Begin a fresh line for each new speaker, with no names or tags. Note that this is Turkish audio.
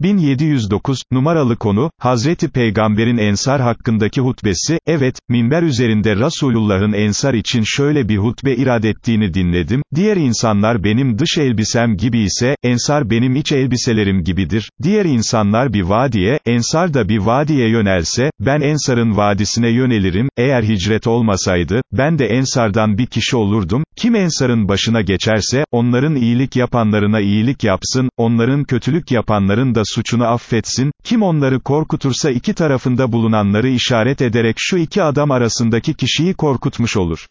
1709, numaralı konu, Hazreti Peygamber'in Ensar hakkındaki hutbesi, evet, minber üzerinde Resulullah'ın Ensar için şöyle bir hutbe irad ettiğini dinledim, diğer insanlar benim dış elbisem gibi ise, Ensar benim iç elbiselerim gibidir, diğer insanlar bir vadiye, Ensar da bir vadiye yönelse, ben Ensar'ın vadisine yönelirim, eğer hicret olmasaydı, ben de Ensar'dan bir kişi olurdum, kim Ensar'ın başına geçerse, onların iyilik yapanlarına iyilik yapsın, onların kötülük yapanların da suçunu affetsin, kim onları korkutursa iki tarafında bulunanları işaret ederek şu iki adam arasındaki kişiyi korkutmuş olur.